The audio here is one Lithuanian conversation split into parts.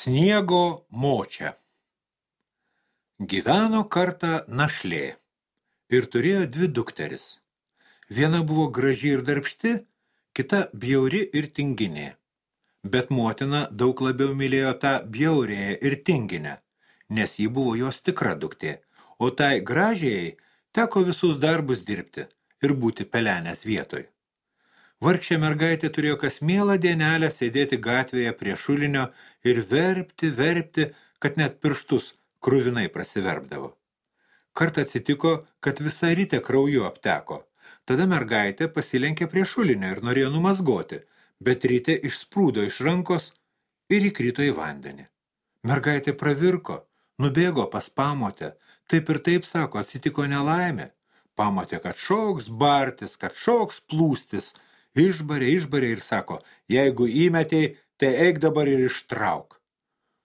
Sniego močia. Gyveno kartą našlė ir turėjo dvi dukteris. Viena buvo graži ir darbšti, kita bjauri ir tinginė. Bet motina daug labiau mylėjo tą bjaurėją ir tinginę, nes ji buvo jos tikra duktė, o tai gražiai teko visus darbus dirbti ir būti pelenės vietoj. Vargšė mergaitė turėjo kas mielą dienelę sėdėti gatvėje prie šulinio ir verpti, verpti, kad net pirštus kruvinai prasiverpdavo. Kartą atsitiko, kad visą rytę krauju apteko. Tada mergaitė pasilenkė prie šulinio ir norėjo numasgoti, bet rytė išsprūdo iš rankos ir įkrito į vandenį. Mergaitė pravirko, nubėgo pas pamotę, taip ir taip sako, atsitiko nelaimė. Pamotė, kad šoks bartis, kad šoks plūstis – Išbarė, išbarė ir sako, jeigu įmetei, tai eik dabar ir ištrauk.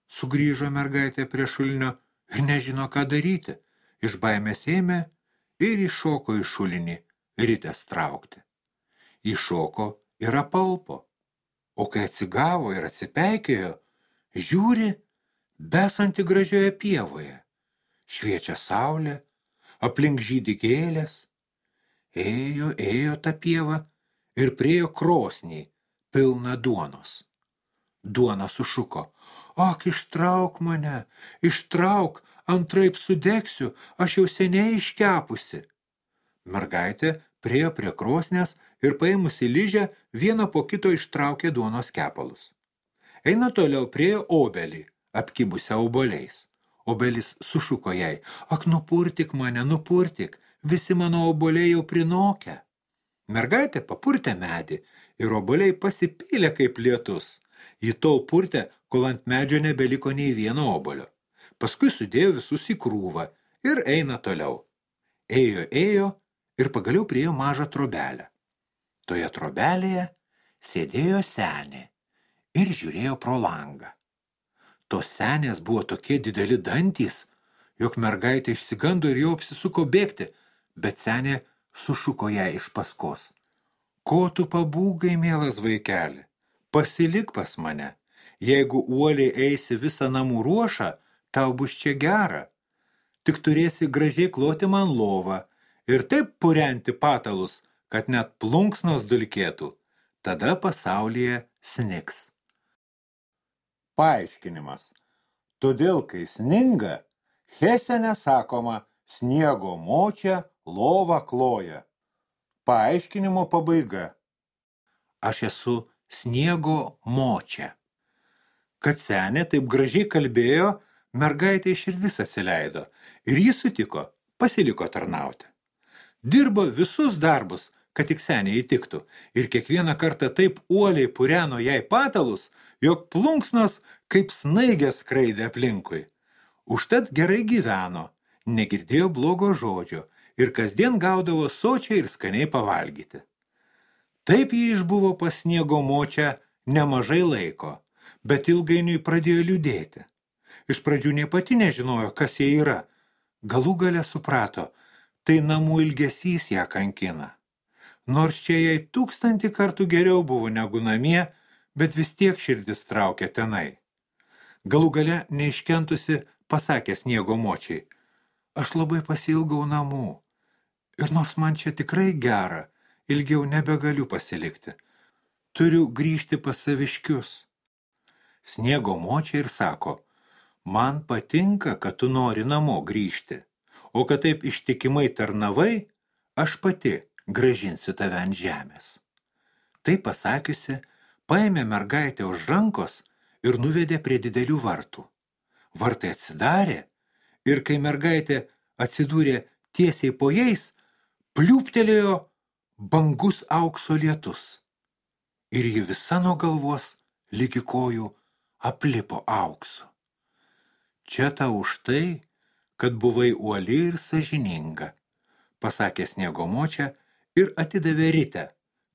Sugrįžo mergaitė prie šulinio ir nežino, ką daryti. Iš baimės ėmė ir iššoko į šulinį rytės traukti. Iššoko ir apalpo. O kai atsigavo ir atsipeikėjo, žiūri, besanti gražioje pievoje. Šviečia saulė, aplink žydi gėlės. Ėjo, ėjo ta pieva ir priejo krosnį, pilną duonos. Duona sušuko, ak, ištrauk mane, ištrauk, antraip sudegsiu, aš jau seniai iškepusi. Mergaitė priejo prie krosnės ir paėmusi lyžę, vieną po kito ištraukė duonos kepalus. Eina toliau priejo obelį, apkibusią oboliais. Obelis sušuko jai, ak, nupurtik mane, nupurtik, visi mano oboliai jau prinokę. Mergaitė papurtė medį ir oboliai pasipylė kaip lietus. Ji tol purtė, kol ant medžio nebeliko nei vieno obolio. Paskui sudėjo visus į krūvą ir eina toliau. Ėjo, ėjo ir pagaliau priejo mažą trobelę. Toje trobelėje sėdėjo senė ir žiūrėjo pro langą. Tos senės buvo tokie dideli dantys, jog mergaitė išsigando ir jau apsisuko bėgti, bet senė sušuko ją iš paskos. Ko tu pabūgai, mielas vaikeli? Pasilik pas mane. Jeigu uoliai eisi visą namų ruošą, tau bus čia gera. Tik turėsi gražiai kloti man lovą ir taip purenti patalus, kad net plunksnos dulkėtų. Tada pasaulyje sniks. Paaiškinimas. Todėl, kai sninga, Hesene sakoma sniego močia lova kloja. Paaiškinimo pabaiga. Aš esu sniego močia. Kad senė taip gražiai kalbėjo, mergaitė širdis atsileido ir jis sutiko, pasiliko tarnauti. Dirbo visus darbus, kad tik senė įtiktų ir kiekvieną kartą taip uoliai pureno jai patalus, jog plunksnos kaip snaigės skraidė aplinkui. Užtat gerai gyveno, negirdėjo blogo žodžio ir kasdien gaudavo sočiai ir skaniai pavalgyti. Taip jį išbuvo pas sniego močią nemažai laiko, bet ilgainiui pradėjo liūdėti. Iš pradžių nei pati nežinojo, kas jie yra. Galų gale suprato, tai namų ilgesys ją kankina. Nors čia jai tūkstantį kartų geriau buvo negu namie, bet vis tiek širdis traukia tenai. Galų gale neiškentusi pasakė sniego močiai, aš labai pasilgau namų. Ir nors man čia tikrai gera, ilgiau nebegaliu pasilikti. Turiu grįžti pas saviškius. Sniego močia ir sako, man patinka, kad tu nori namo grįžti, o kad taip ištikimai tarnavai, aš pati gražinsiu tave ant žemės. Tai pasakiusi, paėmė mergaitę už rankos ir nuvedė prie didelių vartų. Vartai atsidarė ir kai mergaitė atsidūrė tiesiai po jais, pliūptelėjo bangus aukso lietus ir ji visa nuo galvos lygi kojų aplipo auksu. Čia tau už tai, kad buvai uoli ir sažininga, pasakė sniego močia ir atidavė rytę,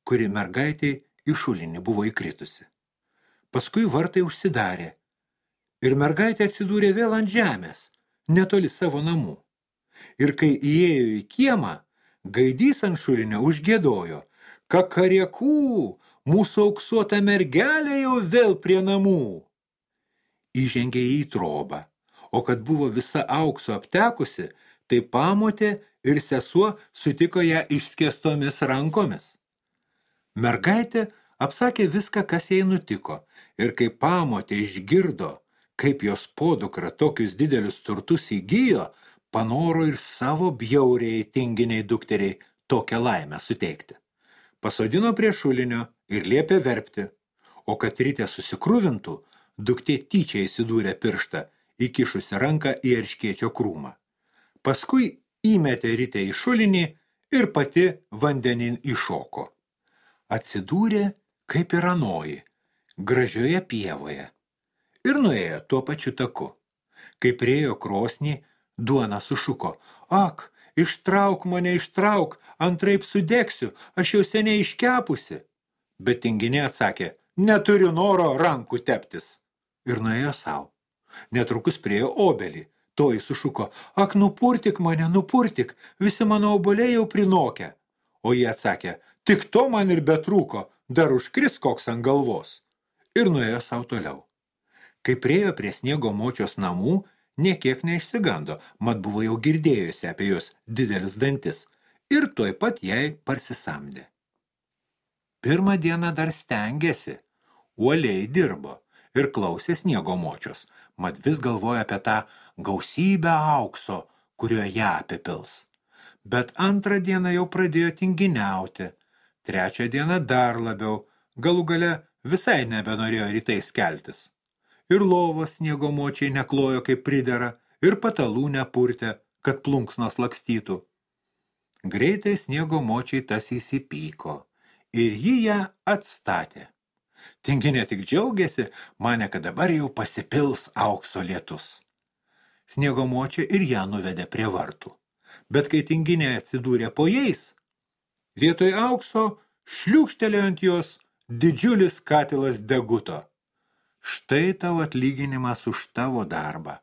kuri mergaitė į šulinį buvo įkritusi. Paskui vartai užsidarė ir mergaitė atsidūrė vėl ant žemės, netoli savo namų. Ir kai įėjo į kiemą, gaidys ant šulinio užgėdojo, kakariekų, mūsų auksuota mergelė jau vėl prie namų. įžengė į trobą, o kad buvo visa aukso aptekusi, tai pamotė ir sesuo sutiko ją išskėstomis rankomis. Mergaitė apsakė viską, kas jai nutiko, ir kai pamotė išgirdo, kaip jos podukra tokius didelius turtus įgyjo, panoro ir savo bjauriai tinginiai dukteriai tokią laimę suteikti. Pasodino prie šulinio ir liepė verpti, o kad rytė susikruvintų, duktė tyčia įsidūrė pirštą, įkišusi ranką į erškiečio krūmą. Paskui įmetė rytę į šulinį ir pati vandenin iššoko. Atsidūrė kaip ir anoji, gražioje pievoje. Ir nuėjo tuo pačiu taku. Kai priejo krosnį, duona sušuko. Ak, ištrauk mane, ištrauk, antraip sudegsiu, aš jau seniai iškepusi. Bet tinginė atsakė, neturiu noro rankų teptis. Ir nuėjo savo. Netrukus priejo obelį. Toji sušuko, ak, nupurtik mane, nupurtik, visi mano oboliai jau prinokę. O jie atsakė, tik to man ir betrūko, dar užkris koks ant galvos. Ir nuėjo savo toliau. Kai priejo prie sniego močios namų, niekiek neišsigando, mat buvo jau girdėjusi apie jos didelis dantis ir tuoj pat jai parsisamdė. Pirmą dieną dar stengėsi, uoliai dirbo ir klausė sniego močios, mat vis galvoja apie tą gausybę aukso, kurio ją apipils. Bet antrą dieną jau pradėjo tinginiauti, trečią dieną dar labiau, galų gale visai nebenorėjo rytais keltis. Ir lovos sniego močiai neklojo kaip pridera, ir patalų nepurtė, kad plunksnos lakstytų. Greitai sniego močiai tas įsipyko ir jį ją atstatė. Tinginė tik džiaugiasi, mane, kad dabar jau pasipils aukso lietus. Sniego močia ir ją nuvedė prie vartų. Bet kai tinginė atsidūrė po jais, vietoj aukso šliūkštelėjo ant jos didžiulis katilas deguto. Štai tavo atlyginimas už tavo darbą,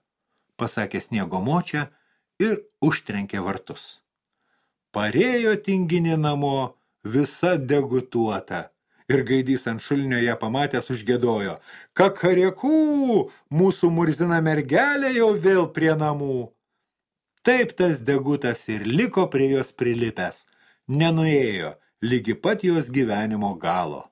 pasakė sniego močia ir užtrenkė vartus. Parėjo tinginė namo visa degutuota ir gaidys ant šulinio ją pamatęs užgėdojo. Kakariekų, mūsų murzina mergelė jau vėl prie namų. Taip tas degutas ir liko prie jos prilipęs, nenuėjo, lygi pat jos gyvenimo galo.